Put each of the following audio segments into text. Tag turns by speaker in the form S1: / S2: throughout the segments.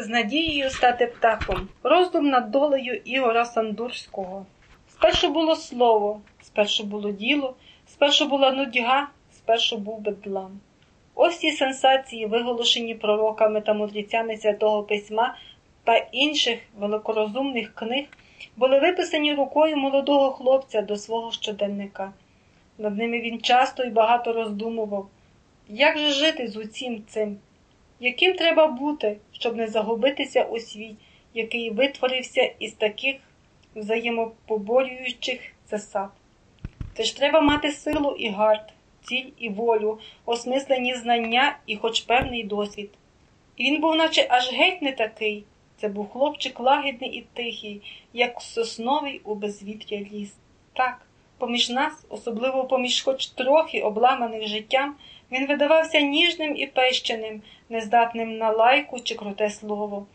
S1: з надією стати птахом. Роздум над долею Ігора Сандурського. Спершу було слово, спершу було діло, спершу була нудьга, спершу був бедлам. Ось ці сенсації, виголошені пророками та мудрецями Святого Письма та інших великорозумних книг, були виписані рукою молодого хлопця до свого щоденника. Над ними він часто і багато роздумував, як же жити з усім цим, яким треба бути, щоб не загубитися у світ, який витворився із таких взаємопоборюючих засад. Це ж треба мати силу і гард, ціль і волю, осмислені знання і хоч певний досвід. І він був, наче аж геть не такий. Це був хлопчик лагідний і тихий, як сосновий у безвітря ліс. Так, поміж нас, особливо поміж хоч трохи обламаних життям, він видавався ніжним і пещеним, нездатним на лайку чи круте слово,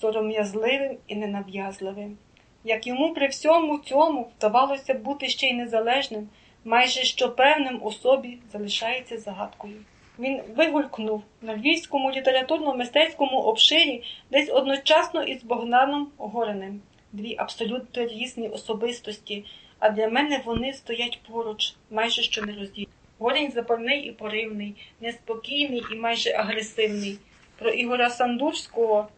S1: сором'язливим і ненав'язливим. Як йому при всьому цьому вдавалося бути ще й незалежним, майже що певним у собі залишається загадкою. Він вигулькнув на львівському літературно-мистецькому обширі десь одночасно із Богданом Гореним, дві абсолютно різні особистості, а для мене вони стоять поруч, майже що не розділені. Горень запальний і поривний, неспокійний і майже агресивний. Про Ігора Сандурського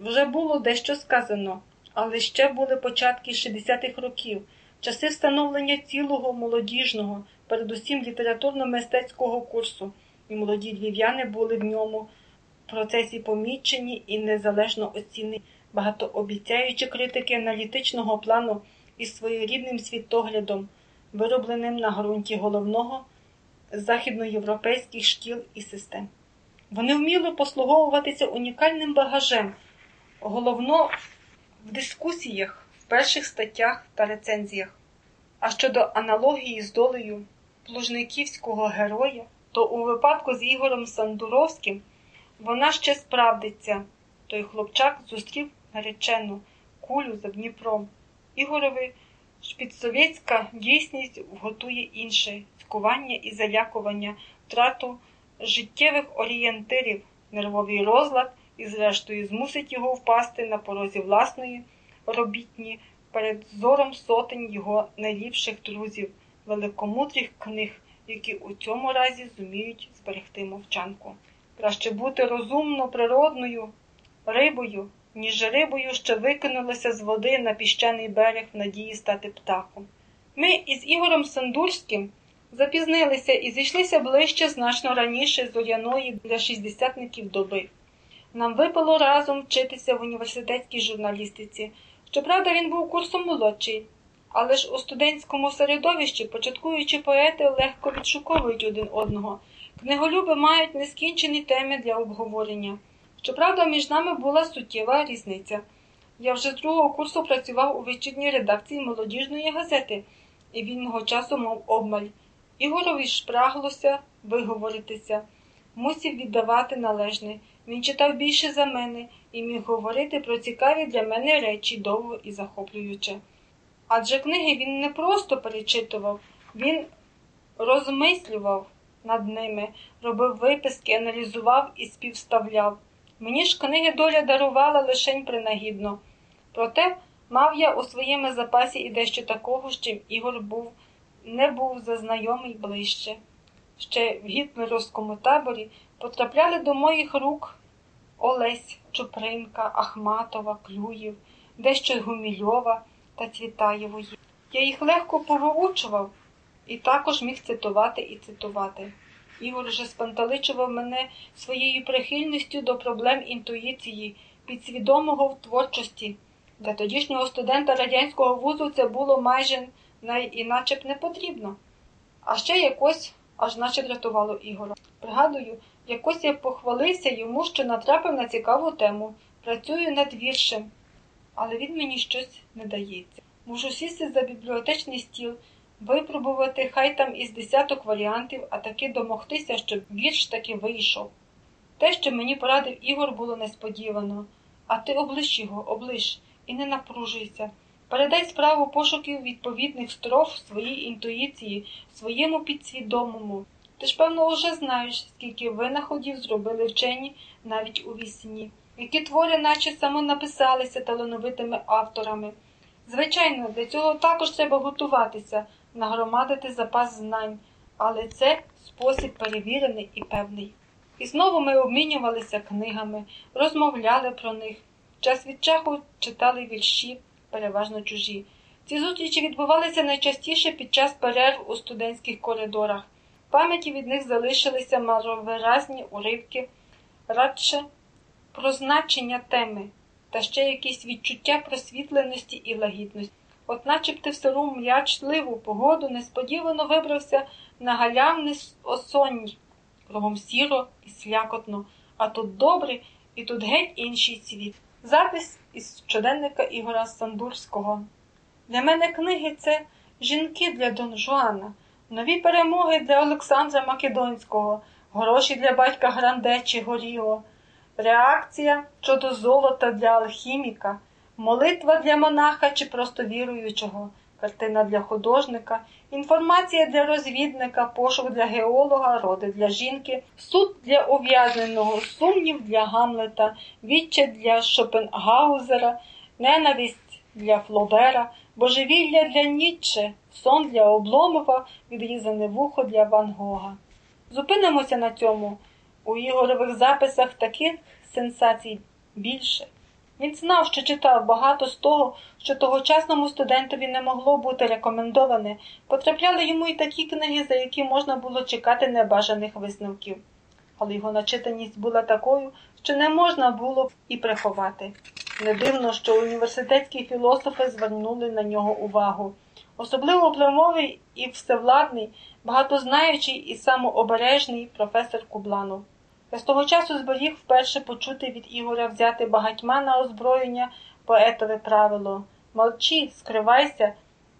S1: вже було дещо сказано, але ще були початки 60-х років, часи встановлення цілого молодіжного, передусім літературно-мистецького курсу, і молоді львів'яни були в ньому в процесі помічені і незалежно оцінені, багатообіцяючи критики аналітичного плану із своєрідним світоглядом, виробленим на ґрунті головного західноєвропейських шкіл і систем. Вони вміли послуговуватися унікальним багажем, головно в дискусіях, в перших статтях та рецензіях. А щодо аналогії з долею плужниківського героя, то у випадку з Ігорем Сандуровським вона ще справдиться. Той хлопчак зустрів наречену кулю за Дніпром. Ігорові шпіцовецька дійсність вготує інше цькування і залякування, втрату життєвих орієнтирів, нервовий розлад і, зрештою, змусить його впасти на порозі власної робітні перед зором сотень його найліпших друзів, великомудрих книг, які у цьому разі зуміють зберегти мовчанку. Краще бути розумно природною рибою, ніж рибою, що викинулася з води на піщаний берег в надії стати птахом. Ми із Ігорем Сандурським запізнилися і зійшлися ближче значно раніше зоряної для шістдесятників доби. Нам випало разом вчитися в університетській журналістиці. Щоправда, він був курсом молодший, але ж у студентському середовищі початкуючі поети легко відшуковують один одного. Книголюби мають нескінчені теми для обговорення. Щоправда, між нами була суттєва різниця. Я вже з другого курсу працював у вечірній редакції молодіжної газети, і вільного часу мав обмаль. Ігорові шпраглося виговоритися, мусів віддавати належне. Він читав більше за мене і міг говорити про цікаві для мене речі довго і захоплююче. Адже книги він не просто перечитував, він розмислював над ними, робив виписки, аналізував і співставляв. Мені ж книги доля дарувала лишень принагідно. Проте мав я у своєму запасі і дещо такого, з чим Ігор був, не був зазнайомий ближче. Ще в гітлерівському таборі потрапляли до моїх рук Олесь, Чупринка, Ахматова, Клюєв, дещо Гумільова та Цвітаєвої. Я їх легко повоучував і також міг цитувати і цитувати. Ігор вже спанталичував мене своєю прихильністю до проблем інтуїції, підсвідомого в творчості. Для тодішнього студента радянського вузу це було майже іначе б не потрібно. А ще якось аж наче врятувало Ігора. Пригадую, якось я похвалився йому, що натрапив на цікаву тему. Працюю над віршем, але він мені щось не дається. Можу сісти за бібліотечний стіл, випробувати хай там із десяток варіантів, а таки домогтися, щоб вірш таки вийшов. Те, що мені порадив Ігор, було несподівано. А ти облиш його, облиш, і не напружуйся. Передай справу пошуків відповідних строф своїй інтуїції, своєму підсвідомому. Ти ж, певно, вже знаєш, скільки винаходів зробили вчені навіть у вісні. які твори наче самонаписалися талановитими авторами. Звичайно, для цього також треба готуватися, нагромадити запас знань, але це спосіб перевірений і певний. І знову ми обмінювалися книгами, розмовляли про них, час від часу читали вірші, переважно чужі. Ці зустрічі відбувалися найчастіше під час перерв у студентських коридорах. В пам'яті від них залишилися маловиразні уривки, радше про значення теми та ще якісь відчуття просвітленості і лагідності. От начебто в сиру м'ячливу погоду несподівано вибрався на галявне осонні, кругом сіро і слякотно, а тут добрий і тут геть інший світ. Запис із щоденника Ігора Сандурського. Для мене книги це жінки для Дон Жуана, нові перемоги для Олександра Македонського, гроші для батька Грандечі Горіло, реакція щодо золота для алхіміка, молитва для монаха чи просто віруючого, картина для художника, інформація для розвідника, пошук для геолога, роди для жінки, суд для ув'язненого, сумнів для Гамлета, відча для Шопенгаузера, ненависть для Флобера, божевілля для Нітче, сон для Обломова, відрізане вухо для Ван Гога. Зупинимося на цьому. У Ігорових записах таких сенсацій більше. Він знав, що читав багато з того, що тогочасному студентові не могло бути рекомендоване, потрапляли йому й такі книги, за які можна було чекати небажаних висновків. Але його начитаність була такою, що не можна було і приховати. Не дивно, що університетські філософи звернули на нього увагу. Особливо впливовий і всевладний, багатознаючий і самообережний професор Кубланов. Я з того часу зберіг вперше почути від Ігоря взяти багатьма на озброєння поетове правило Молчи, скривайся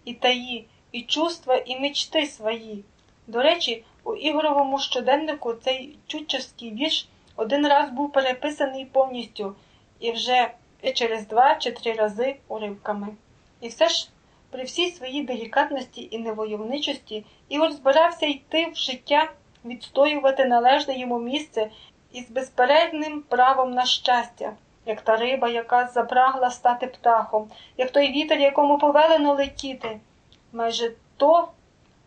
S1: і таї, і чувства, і мечти свої. До речі, у Ігоровому щоденнику цей чучерський вірш один раз був переписаний повністю і вже через два чи три рази уривками. І все ж, при всій своїй делікатності і невойовничості, Ігор збирався йти в життя відстоювати належне йому місце із безпередним правом на щастя, як та риба, яка запрагла стати птахом, як той вітер, якому повелено летіти. Майже то,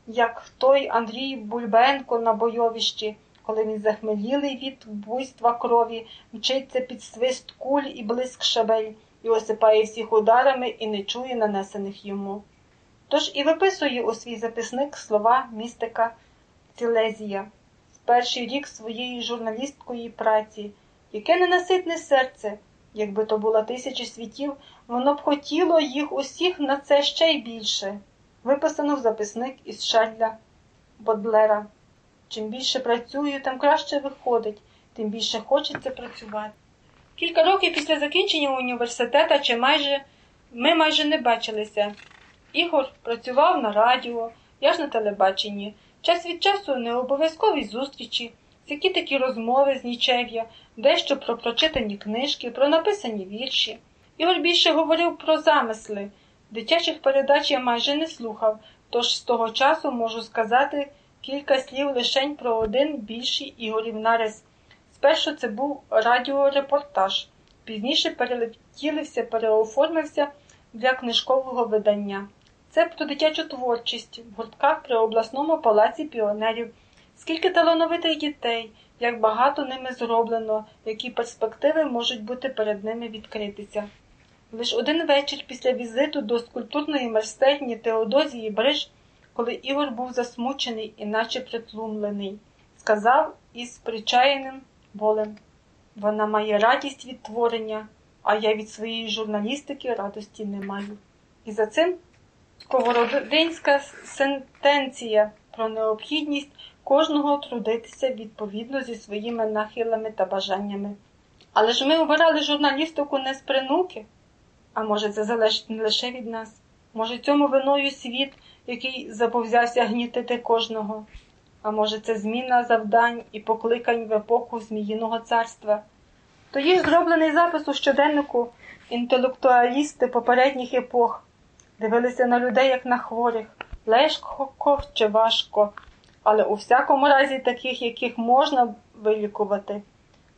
S1: як той Андрій Бульбенко на бойовищі, коли він захмелілий від буйства крові, мчиться під свист куль і блиск шабель, і осипає всіх ударами і не чує нанесених йому. Тож і виписує у свій записник слова містика Сілезія в перший рік своєї журналісткої праці, яке ненаситне серце, якби то було тисячі світів, воно б хотіло їх усіх на це ще й більше. Виписано в записник із Шарля Бодлера. Чим більше працюю, тим краще виходить, тим більше хочеться працювати. Кілька років після закінчення університету чи майже ми майже не бачилися. Ігор працював на радіо, я ж на телебаченні. Час від часу не обов'язкові зустрічі, які такі розмови з нічев'я, дещо про прочитані книжки, про написані вірші. Ігор більше говорив про замисли. Дитячих передач я майже не слухав, тож з того часу можу сказати кілька слів лишень про один більший Ігорів нарис. Спершу це був радіорепортаж, пізніше перелетілився, переоформився для книжкового видання. Це про дитячу творчість в гуртках при обласному палаці піонерів. Скільки талановитих дітей, як багато ними зроблено, які перспективи можуть бути перед ними відкритися. Лиш один вечір після візиту до скульптурної майстерні Теодозії Бриж, коли Ігор був засмучений і наче притлумлений, сказав із причаєним болем вона має радість від творення, а я від своєї журналістики радості не маю. І за цим Сковородинська сентенція про необхідність кожного трудитися відповідно зі своїми нахилами та бажаннями. Але ж ми обирали журналістику не з принуки, а може, це залежить не лише від нас. Може, цьому виною світ, який заповзявся гнітити кожного, а може, це зміна завдань і покликань в епоху Зміїного царства. Тоді зроблений запис у щоденнику інтелектуалісти попередніх епох дивилися на людей, як на хворих, легко чи важко, але у всякому разі таких, яких можна вилікувати.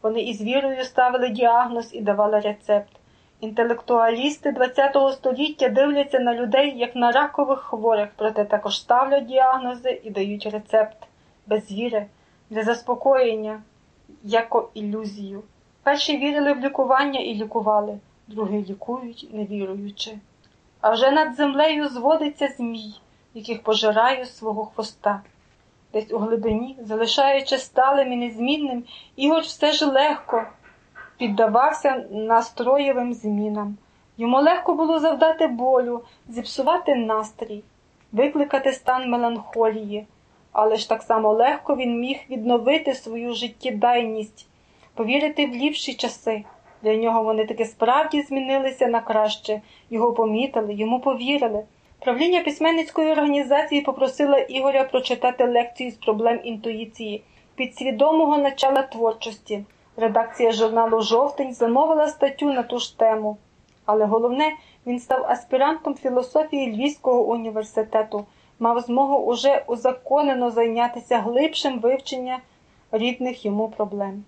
S1: Вони із вірою ставили діагноз і давали рецепт. Інтелектуалісти ХХ століття дивляться на людей як на ракових хворих, проте також ставлять діагнози і дають рецепт без віри, для заспокоєння, як ілюзію. Перші вірили в лікування і лікували, другі лікують, не віруючи. А вже над землею зводиться змій, яких пожирає свого хвоста. Десь у глибині, залишаючи сталим і незмінним, Ігор все ж легко піддавався настроєвим змінам. Йому легко було завдати болю, зіпсувати настрій, викликати стан меланхолії, але ж так само легко він міг відновити свою життєдайність, повірити в ліпші часи. Для нього вони таки справді змінилися на краще, його помітили, йому повірили. Правління письменницької організації попросило Ігоря прочитати лекцію з проблем інтуїції, підсвідомого начала творчості. Редакція журналу Жовтень замовила статтю на ту ж тему. Але головне, він став аспірантом філософії Львівського університету, мав змогу уже узаконено зайнятися глибшим вивченням рідних йому проблем.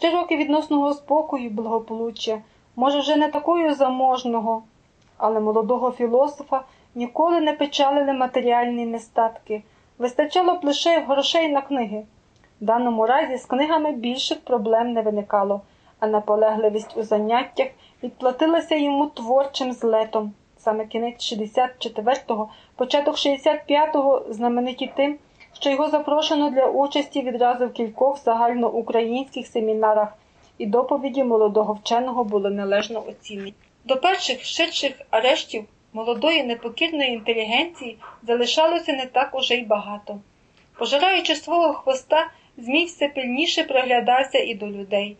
S1: Три роки відносного спокою і благополуччя, може, вже не такою заможного, але молодого філософа ніколи не печалили матеріальні нестатки, вистачало б лише грошей на книги. В даному разі з книгами більших проблем не виникало, а наполегливість у заняттях відплатилася йому творчим злетом. Саме кінець 64-го, початок 65-го знамениті тим, що його запрошено для участі відразу в кількох загальноукраїнських семінарах, і доповіді молодого вченого були належно оцінені. До перших ширших арештів молодої непокірної інтелігенції залишалося не так уже й багато. Пожираючи свого хвоста, Змій все пильніше приглядався і до людей.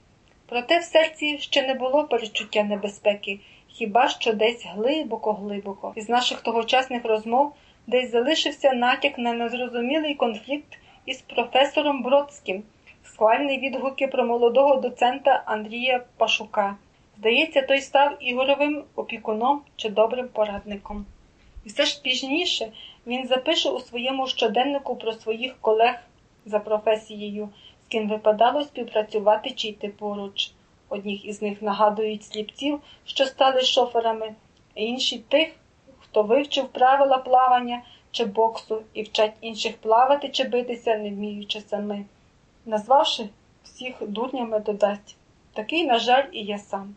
S1: Проте в серці ще не було перечуття небезпеки, хіба що десь глибоко-глибоко. Із наших тогочасних розмов десь залишився натяк на незрозумілий конфлікт із професором Бродським, схвальні відгуки про молодого доцента Андрія Пашука. Здається, той став Ігоровим опікуном чи добрим порадником. І все ж пізніше він запише у своєму щоденнику про своїх колег за професією, з ким випадало співпрацювати чи йти поруч. Одніх із них нагадують сліпців, що стали шоферами, а інші тих, хто вивчив правила плавання чи боксу і вчать інших плавати чи битися, не вміючи самі. Назвавши всіх дурнями, додасть такий, на жаль, і я сам.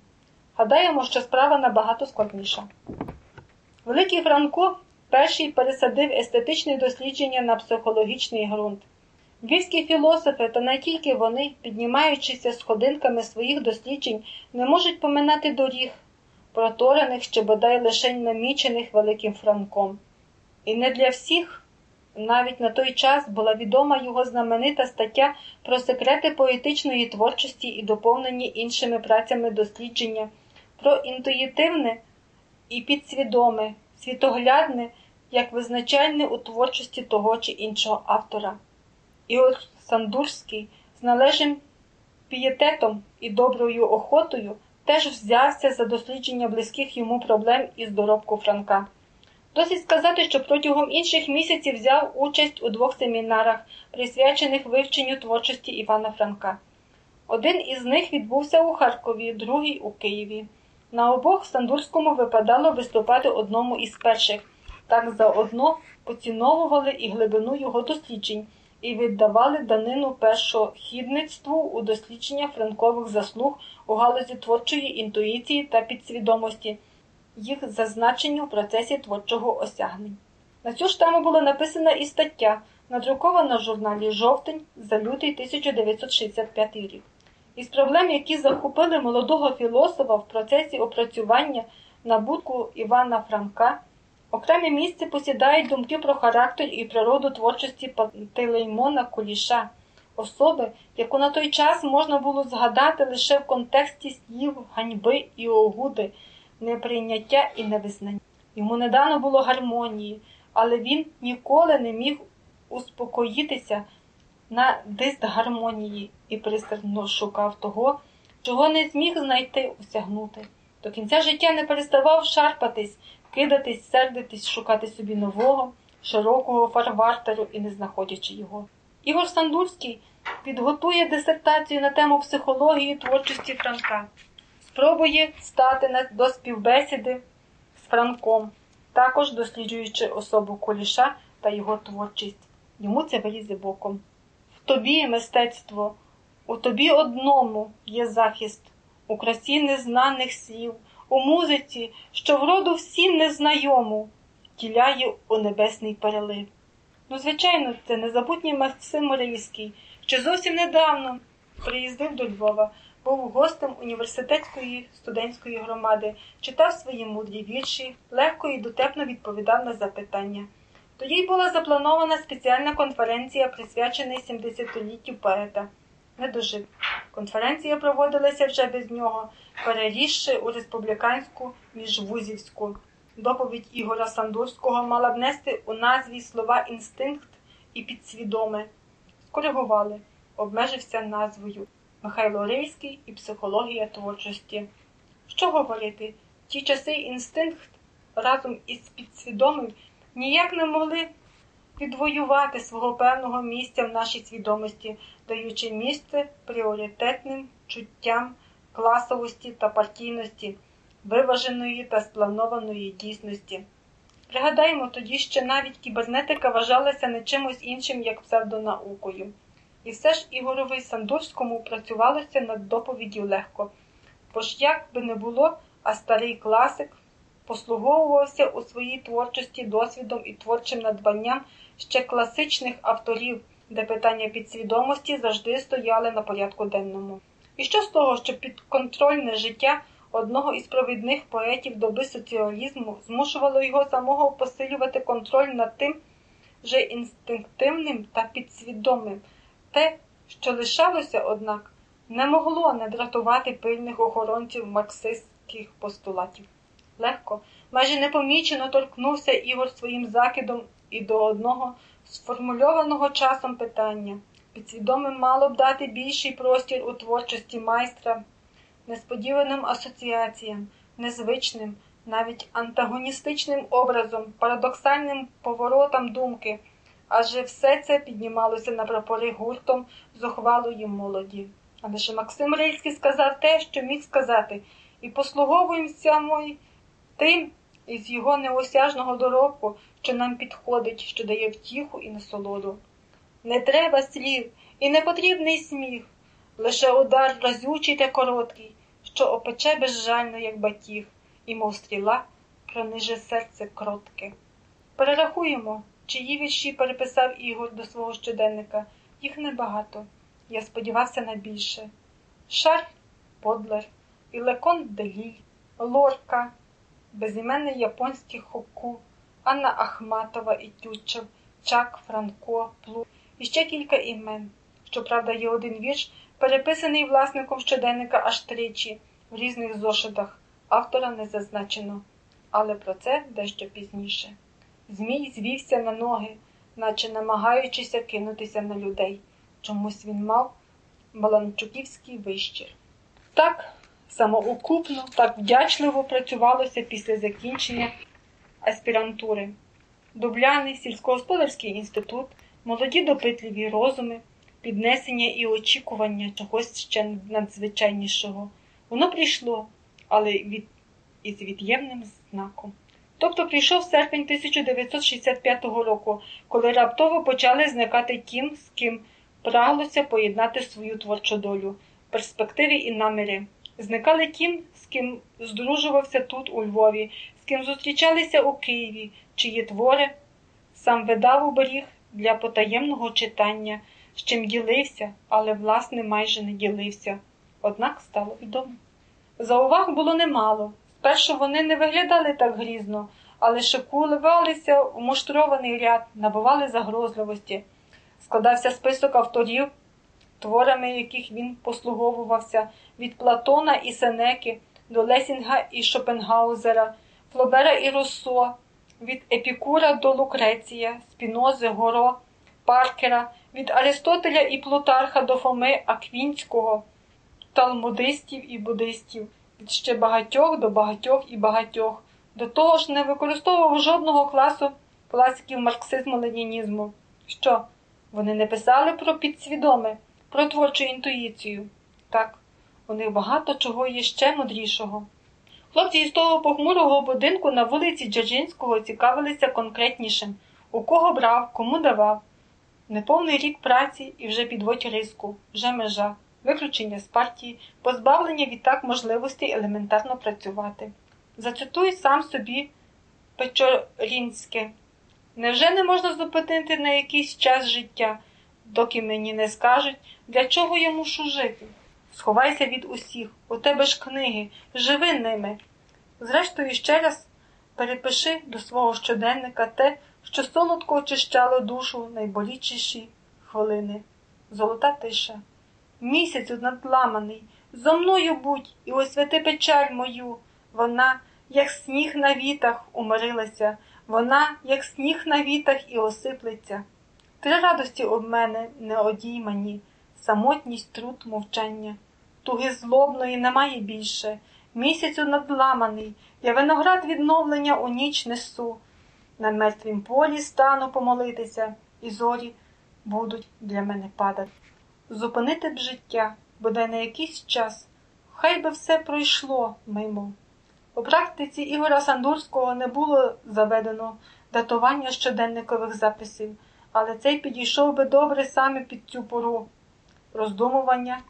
S1: Гадаємо, що справа набагато складніша. Великий Франко перший пересадив естетичне дослідження на психологічний ґрунт. Львівські філософи, та не тільки вони, піднімаючися сходинками своїх досліджень, не можуть поминати доріг, проторених чи бодай лише намічених великим Франком. І не для всіх, навіть на той час була відома його знаменита стаття про секрети поетичної творчості і доповнені іншими працями дослідження, про інтуїтивне і підсвідоме, світоглядне, як визначальне у творчості того чи іншого автора. Іор Сандурський з належним пієтетом і доброю охотою теж взявся за дослідження близьких йому проблем із доробку Франка. Досить сказати, що протягом інших місяців взяв участь у двох семінарах, присвячених вивченню творчості Івана Франка. Один із них відбувся у Харкові, другий у Києві. На обох Сандурському випадало виступати одному із перших, так заодно поціновували і глибину його досліджень і віддавали данину першохідництву у дослідження франкових заслуг у галузі творчої інтуїції та підсвідомості, їх зазначенню в процесі творчого осягнення. На цю ж тему була написана і стаття, надрукована в журналі Жовтень за лютий 1965 рік. Із проблем, які захопили молодого філософа в процесі опрацювання набутку Івана Франка. Окреме місце посідають думки про характер і природу творчості Пантелеймона Куліша, особи, яку на той час можна було згадати лише в контексті слів ганьби і огуди, неприйняття і невизнання. Йому не дано було гармонії, але він ніколи не міг успокоїтися на дисгармонії і пристрасно шукав того, чого не зміг знайти осягнути. До кінця життя не переставав шарпатись кидатись, сердитись, шукати собі нового, широкого фарвартеру і не знаходячи його. Ігор Сандурський підготує дисертацію на тему психології творчості Франка, спробує стати до співбесіди з Франком, також досліджуючи особу Куліша та його творчість. Йому це вилізе боком. В тобі мистецтво, у тобі одному є захист, у красі незнаних слів, у музиці, що вроду всім незнайому, тіляє у небесний перелив. Ну, звичайно, це незабутній Максим Морейський, що зовсім недавно приїздив до Львова, був гостем університетської студентської громади, читав свої мудрі вірші, легко і дотепно відповідав на запитання. Тоді була запланована спеціальна конференція, присвячена 70-літтю поета. Не дожив. Конференція проводилася вже без нього, перерісши у республіканську міжвузівську. Доповідь Ігора Сандурського мала внести у назві слова інстинкт і підсвідоме. Скоригували, обмежився назвою Михайло Рильський і психологія творчості. Що говорити? Ті часи інстинкт разом із підсвідомим ніяк не могли відвоювати свого певного місця в нашій свідомості, даючи місце пріоритетним чуттям класовості та партійності, виваженої та спланованої дійсності. Пригадаємо, тоді ще навіть кібернетика вважалася не чимось іншим, як псевдонаукою. І все ж Ігорові Сандурському працювалося над доповіддю легко, бо ж як би не було, а старий класик послуговувався у своїй творчості досвідом і творчим надбанням ще класичних авторів, де питання підсвідомості завжди стояли на порядку денному. І що з того, що підконтрольне життя одного із провідних поетів доби соціалізму змушувало його самого посилювати контроль над тим же інстинктивним та підсвідомим, те, що лишалося, однак, не могло не дратувати пильних охоронців марксистських постулатів. Легко, майже непомічено торкнувся Ігор своїм закидом і до одного сформульованого часом питання. Підсвідомим мало б дати більший простір у творчості майстра, несподіваним асоціаціям, незвичним, навіть антагоністичним образом, парадоксальним поворотам думки, адже все це піднімалося на прапори гуртом зухвалої молоді. Але ж Максим Рильський сказав те, що міг сказати, і послуговуємося мой тим із його неосяжного доробку, що нам підходить, що дає втіху і насолоду. Не треба слів і не потрібний сміх, лише удар разючий та короткий, що опече безжально, як батіг, і, мов стріла, прониже серце кротке. Перерахуємо, чиї вірші переписав Ігор до свого щоденника. Їх небагато. Я сподівався на більше. Шарль Подлер, Ілекон Деліль, Лорка, безіменний японський Хоку, Анна Ахматова і Тютчев, Чак, Франко, Плу і ще кілька імен. Щоправда, є один вірш, переписаний власником щоденника аж тричі, в різних зошитах. Автора не зазначено, але про це дещо пізніше. Змій звівся на ноги, наче намагаючися кинутися на людей. Чомусь він мав Маланчуківський вищір. Так самоукупно, так вдячливо працювалося після закінчення аспірантури. Дубляний сільськогосподарський інститут, молоді допитливі розуми, піднесення і очікування чогось ще надзвичайнішого. Воно прийшло, але від... із від'ємним знаком. Тобто прийшов серпень 1965 року, коли раптово почали зникати тім, з ким прагнулося поєднати свою творчу долю, перспективи і наміри. Зникали тім, з ким здружувався тут, у Львові, з ким зустрічалися у Києві, чиї твори сам видав уберіг для потаємного читання, з чим ділився, але, власне, майже не ділився. Однак стало відомо. Зауваг було немало. Спершу вони не виглядали так грізно, але шикувалися у муштрований ряд, набували загрозливості. Складався список авторів, творами яких він послуговувався від Платона і Сенеки до Лесінга і Шопенгаузера, Флобера і Руссо, від Епікура до Лукреція, Спінози, Горо, Паркера, від Аристотеля і Плутарха до Фоми Аквінського, талмудистів і буддистів, від ще багатьох до багатьох і багатьох. До того ж не використовував жодного класу класиків марксизму ленінізму. Що, Вони не писали про підсвідоме, про творчу інтуїцію. Так, у них багато чого є ще мудрішого. Хлопці із того похмурого будинку на вулиці Джаджинського цікавилися конкретнішим, у кого брав, кому давав. Неповний рік праці і вже підводь риску, вже межа, виключення з партії, позбавлення відтак можливості елементарно працювати. Зацитую сам собі Печорінське. Невже не можна зупинити на якийсь час життя, доки мені не скажуть, для чого я мушу жити? Сховайся від усіх, у тебе ж книги, живи ними. Зрештою, ще раз перепиши до свого щоденника те, що солодко очищало душу найболічіші хвилини. Золота тиша. Місяцю надламаний, зо мною будь і освяти печаль мою. Вона, як сніг на вітах, умирилася, вона, як сніг на вітах, і осиплеться. Три радості об мене не самотність, труд, мовчання. Туги злобної немає більше. Місяцю надламаний, я виноград відновлення у ніч несу. На мертвім полі стану помолитися, і зорі будуть для мене падати. Зупинити б життя, бодай на якийсь час, хай би все пройшло мимо. У практиці Ігора Сандурського не було заведено датування щоденникових записів, але цей підійшов би добре саме під цю пору роздумування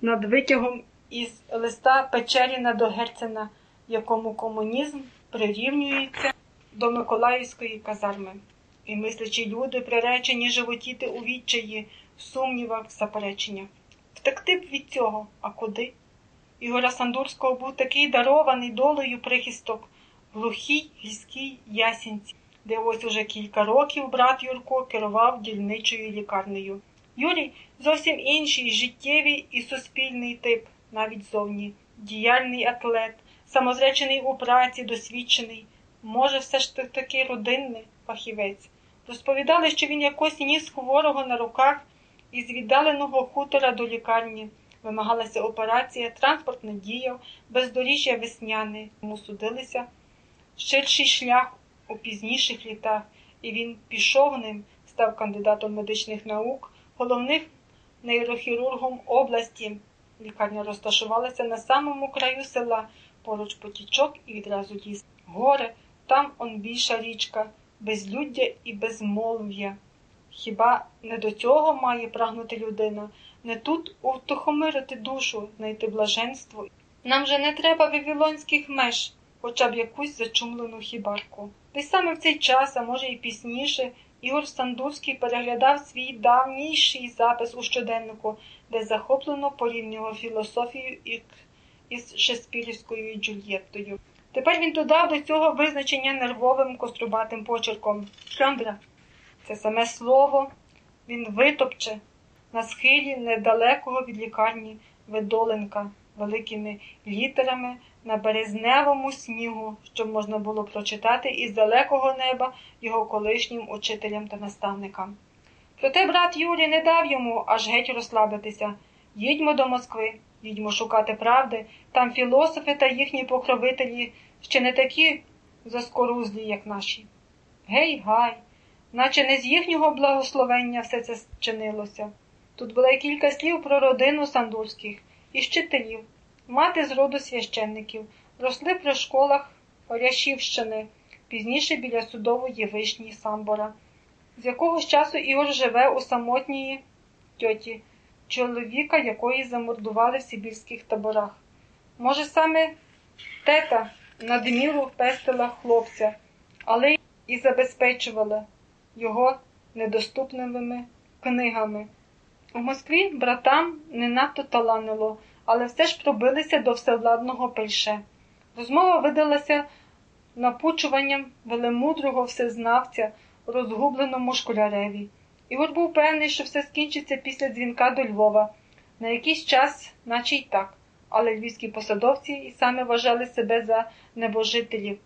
S1: над витягом із листа Печеріна до Герцена, якому комунізм прирівнюється до Миколаївської казарми. І мислячі люди приречені животіти у відчаї, в сумнівах, запереченнях. Втекти б від цього, а куди? Ігора Сандурського був такий дарований долею прихисток в глухій гірській ясінці, де ось уже кілька років брат Юрко керував дільничою лікарнею. Юрій зовсім інший життєвий і суспільний тип, навіть зовні, діяльний атлет, самозречений у праці, досвідчений, може, все ж таки родинний фахівець. Розповідали, що він якось ніс хворого на руках із віддаленого хутора до лікарні. Вимагалася операція, транспорт не діяв, бездоріжжя весняне, йому судилися ширший шлях у пізніших літах, і він пішов ним, став кандидатом медичних наук, головним нейрохірургом області. Лікарня розташувалася на самому краю села, поруч потічок і відразу ліс. Горе, там он більша річка, безлюддя і безмолв'я. Хіба не до цього має прагнути людина? Не тут утихомирити душу, знайти блаженство. Нам же не треба вавилонських меж, хоча б якусь зачумлену хібарку. Десь саме в цей час, а може і пізніше, Ігор Сандурський переглядав свій давніший запис у щоденнику, де захоплено порівнював філософію із Шекспірівською Джульєттою. Тепер він додав до цього визначення нервовим кострубатим почерком. Шльондра. Це саме слово він витопче на схилі недалекого від лікарні видоленка великими літерами на березневому снігу, щоб можна було прочитати із далекого неба його колишнім учителям та наставникам. Проте брат Юрій не дав йому аж геть розслабитися. Їдьмо до Москви, їдьмо шукати правди, там філософи та їхні покровителі ще не такі заскорузлі, як наші. Гей, гай, наче не з їхнього благословення все це чинилося. Тут було й кілька слів про родину Сандурських і щителів, мати з роду священників, росли при школах Оряшівщини, пізніше біля судової вишні Самбора. З якогось часу Ігор живе у самотній тьоті, чоловіка, якої замордували в Сибірських таборах. Може, саме тета надміру пестила хлопця, але і забезпечувала його недоступними книгами. У Москві братам не надто таланило, але все ж пробилися до всевладного пельше. Розмова видалася напучуванням велемудрого всезнавця, розгубленому школяреві. Ігор був певний, що все скінчиться після дзвінка до Львова, на якийсь час, наче й так, але львівські посадовці і саме вважали себе за небожителів.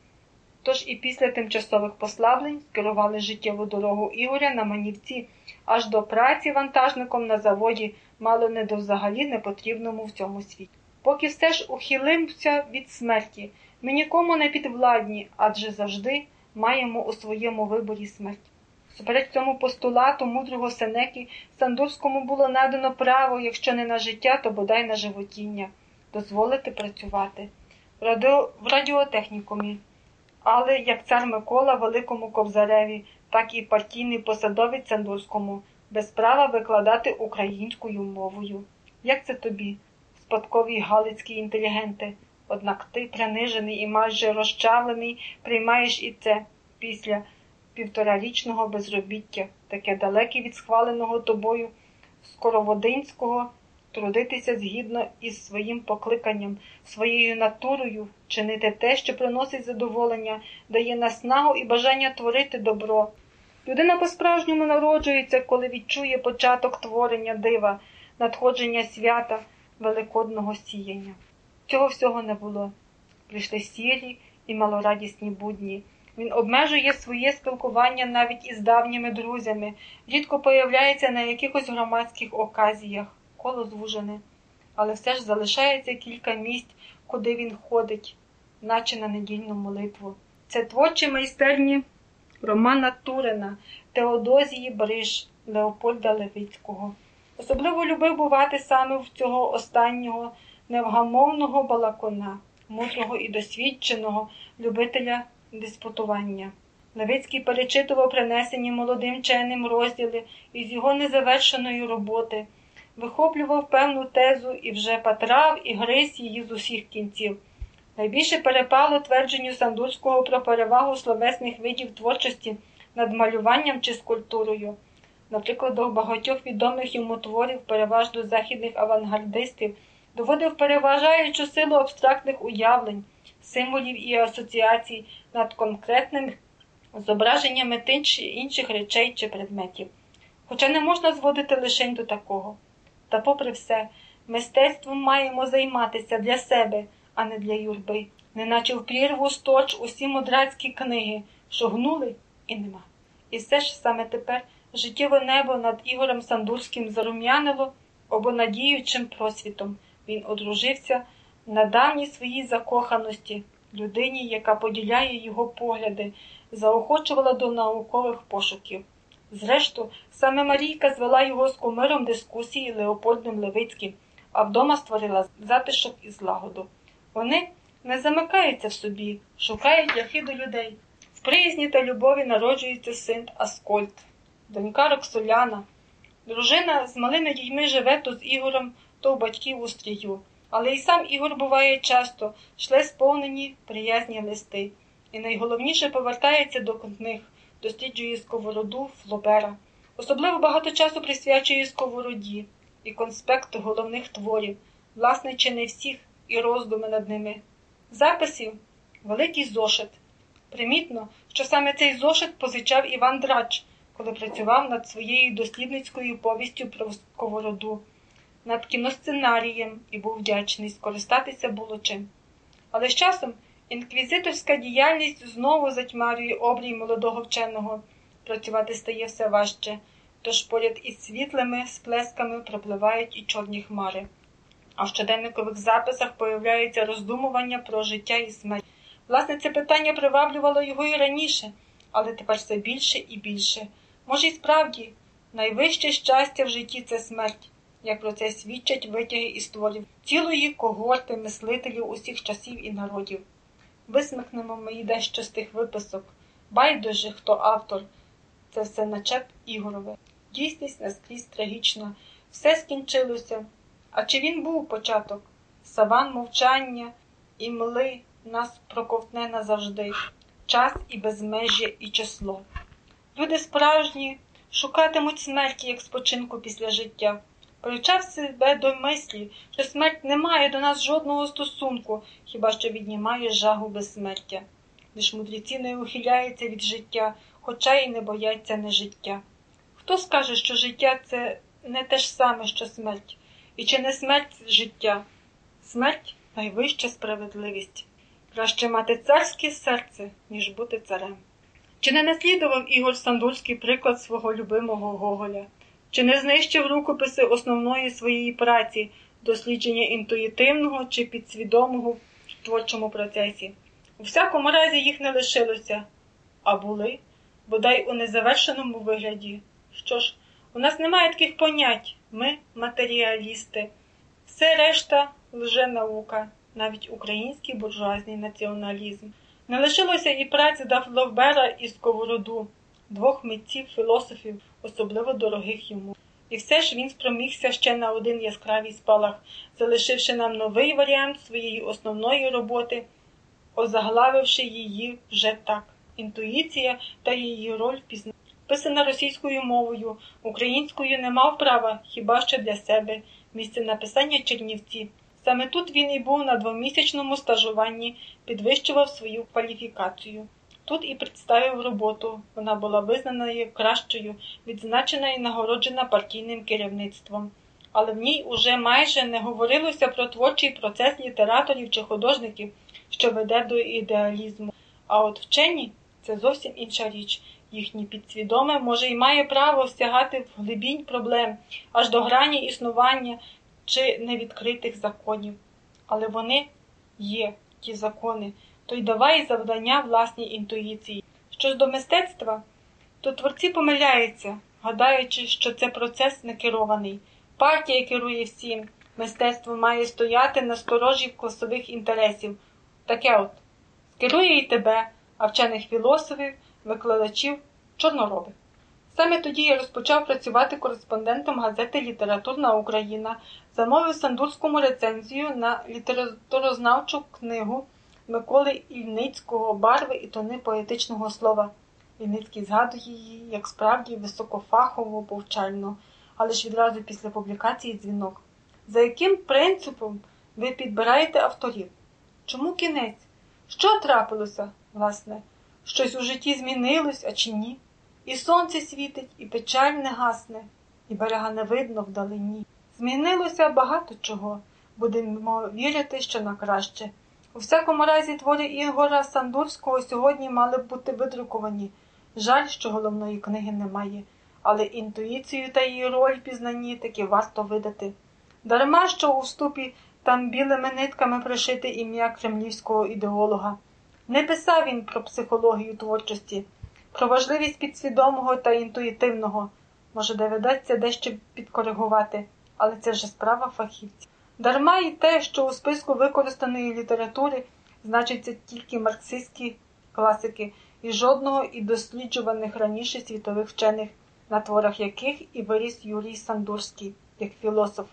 S1: Тож і після тимчасових послаблень скерували життєву дорогу Ігоря на манівці аж до праці вантажником на заводі, мало не до взагалі непотрібному в цьому світі. Поки все ж ухилимося від смерті, ми нікому не підвладні, адже завжди маємо у своєму виборі смерть. Супереч цьому постулату мудрого Сенеки Сандурському було надано право, якщо не на життя, то бодай на животіння, дозволити працювати в, радіо... в радіотехнікумі. Але як цар Микола Великому Ковзареві, так і партійний посадовець Сандурському без права викладати українською мовою. Як це тобі, спадкові галицькі інтелігенти? Однак ти, принижений і майже розчавлений, приймаєш і це після півторарічного безробіття, таке далеке від схваленого тобою Скороводинського, трудитися згідно із своїм покликанням, своєю натурою, чинити те, що приносить задоволення, дає наснагу і бажання творити добро. Людина по-справжньому народжується, коли відчує початок творення дива, надходження свята, великодного сіяння. Цього всього не було. Прийшли сірі і малорадісні будні. Він обмежує своє спілкування навіть із давніми друзями, рідко появляється на якихось громадських оказіях, коло звужене, але все ж залишається кілька місць, куди він ходить, наче на недільну молитву. Це творчі майстерні Романа Турина, Теодозії Бриш, Леопольда Левицького. Особливо любив бувати саме в цього останнього невгамовного балакона, мудрого і досвідченого любителя диспутування. Левицький перечитував принесені молодим вченим розділи із його незавершеної роботи, вихоплював певну тезу і вже патрав і гриз її з усіх кінців. Найбільше перепало твердженню Сандурського про перевагу словесних видів творчості над малюванням чи скульптурою. Наприклад, до багатьох відомих йому творів, переважно західних авангардистів, доводив переважаючу силу абстрактних уявлень, символів і асоціацій над конкретним зображенням метин чи інших речей чи предметів. Хоча не можна зводити лише до такого. Та, попри все, мистецтвом маємо займатися для себе, а не для юрби, неначе в прірву сточ усі мудрацькі книги, що гнули і нема. І все ж саме тепер життєве небо над Ігорем Сандурським зарум'янило обонадіючим просвітом. Він одружився на давній своїй закоханості, людині, яка поділяє його погляди, заохочувала до наукових пошуків. Зрештою, саме Марійка звела його з кумиром дискусії Леопольдом Левицьким, а вдома створила затишок і злагоду. Вони не замикаються в собі, шукають шляхи до людей. В приязні та любові народжується син Аскольд, донька Роксоляна. Дружина з малими дітьми живе то з Ігорем, то у батьків у стрію. Але і сам Ігор буває часто, шле сповнені приязні листи, і найголовніше повертається до книг, досліджує сковороду Флобера. Особливо багато часу присвячує сковороді і конспект головних творів, власне, чи не всіх, і роздуми над ними. Записів великий зошит. Примітно, що саме цей зошит позичав Іван Драч, коли працював над своєю дослідницькою повістю про сковороду над кіносценарієм і був вдячний, скористатися було чим. Але з часом інквізиторська діяльність знову затьмарює обрій молодого вченого, працювати стає все важче, тож поряд із світлими сплесками пропливають і чорні хмари. А в щоденникових записах появляються роздумування про життя і смерть. Власне, це питання приваблювало його і раніше, але тепер все більше і більше. Може, і справді, найвище щастя в житті це смерть як про це свідчать витяги із творів цілої когорти мислителів усіх часів і народів. Висмикнемо ми дещо з тих виписок. Байдуже, хто автор, це все начеп Ігорове. Дійсність наскрізь трагічна, все скінчилося. А чи він був початок? Саван мовчання і мли нас проковтне назавжди, час і безмежжя, і число. Люди справжні шукатимуть смерті як спочинку після життя привчав себе до мислі, що смерть не має до нас жодного стосунку, хіба що віднімає жагу безсмертя. Лиш мудреці не ухиляються від життя, хоча й не бояться нежиття. Хто скаже, що життя це не те ж саме, що смерть, і чи не смерть життя? Смерть найвища справедливість. Краще мати царське серце, ніж бути царем. Чи не наслідував Ігор Сандульський приклад свого любимого Гоголя? Чи не знищив рукописи основної своєї праці, дослідження інтуїтивного чи підсвідомого в творчому процесі? У всякому разі їх не лишилося, а були. бодай у незавершеному вигляді. Що ж, у нас немає таких понять, ми матеріалісти. Все решта лженаука, навіть український буржуазний націоналізм. Не лишилося і праці Дафловбера і Сковороду, двох митців, філософів, особливо дорогих йому. І все ж він спромігся ще на один яскравий спалах, залишивши нам новий варіант своєї основної роботи, озаглавивши її вже так: інтуїція та її роль пізна. Писана російською мовою, українською не мав права хіба що для себе місце написання Чернівці. Саме тут він і був на двомісячному стажуванні, підвищував свою кваліфікацію. Тут і представив роботу. Вона була визнана кращою, відзначена і нагороджена партійним керівництвом. Але в ній уже майже не говорилося про творчий процес літераторів чи художників, що веде до ідеалізму. А от вчені це зовсім інша річ. Їхнє підсвідоме може і має право всягати в глибінь проблем, аж до грані існування чи невідкритих законів. Але вони є, ті закони, то й давай завдання власній інтуїції. Що ж до мистецтва, то творці помиляються, гадаючи, що це процес некерований. Партія керує всім, мистецтво має стояти на сторожі класових інтересів. Таке от скерує і тебе, а вчених філософів, викладачів, чорнороби. Саме тоді я розпочав працювати кореспондентом газети Літературна Україна, замовив Сандурському рецензію на літературознавчу книгу Миколи Ільницького Барви і тони поетичного слова. Ільницький згадує її як справді високофахово повчально, але ж відразу після публікації дзвінок. За яким принципом ви підбираєте авторів? Чому кінець? Що трапилося, власне? Щось у житті змінилось, а чи ні? І сонце світить, і печаль не гасне, і берега не видно вдалині. Змінилося багато чого, будемо вірити, що на краще. У всякому разі, твори Ігора Сандурського сьогодні мали б бути видруковані. Жаль, що головної книги немає, але інтуїцію та її роль пізнанні таки варто видати. Дарма що у вступі там білими нитками пришите ім'я кремлівського ідеолога. Не писав він про психологію творчості, про важливість підсвідомого та інтуїтивного. Може, доведеться дещо підкоригувати, але це вже справа фахівців. Дарма й те, що у списку використаної літератури значаться тільки марксистські класики і жодного і досліджуваних раніше світових вчених, на творах яких і виріс Юрій Сандурський, як філософ.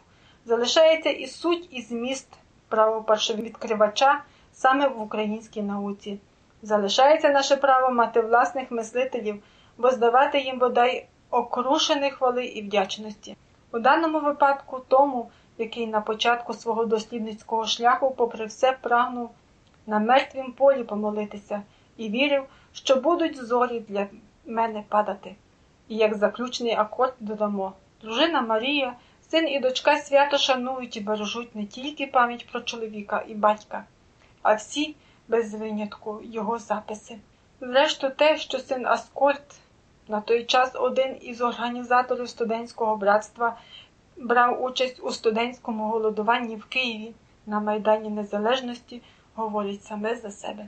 S1: Залишається і суть, і зміст правопершовідкривача саме в українській науці. Залишається наше право мати власних мислителів, бо здавати їм бодай окрушені хвали і вдячності. У даному випадку тому, який на початку свого дослідницького шляху, попри все, прагнув на мертвім полі помолитися і вірив, що будуть зорі для мене падати. І як заключний акорд додамо дружина Марія, син і дочка свято шанують і бережуть не тільки пам'ять про чоловіка і батька, а всі без винятку його записи. Зрештою, те, що син Аскольд, на той час один із організаторів студентського братства, брав участь у студентському голодуванні в Києві на Майдані Незалежності, говорить саме за себе.